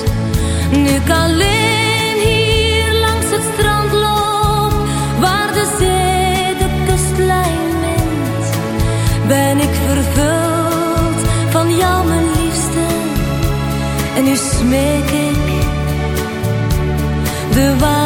Nu ik alleen hier langs het strand loop, waar de zee de kustlijn mint, ben ik vervuld van jou, mijn liefste. En nu smeek ik de waaiende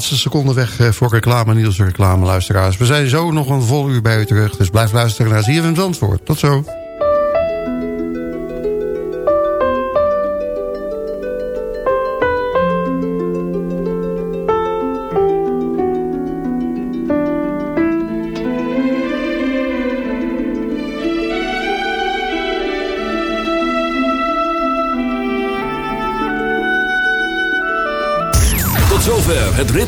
laatste seconden weg eh, voor reclame, Niels reclame, luisteraars. We zijn zo nog een vol uur bij u terug, dus blijf luisteren naar ZFM Zandvoort. Tot zo.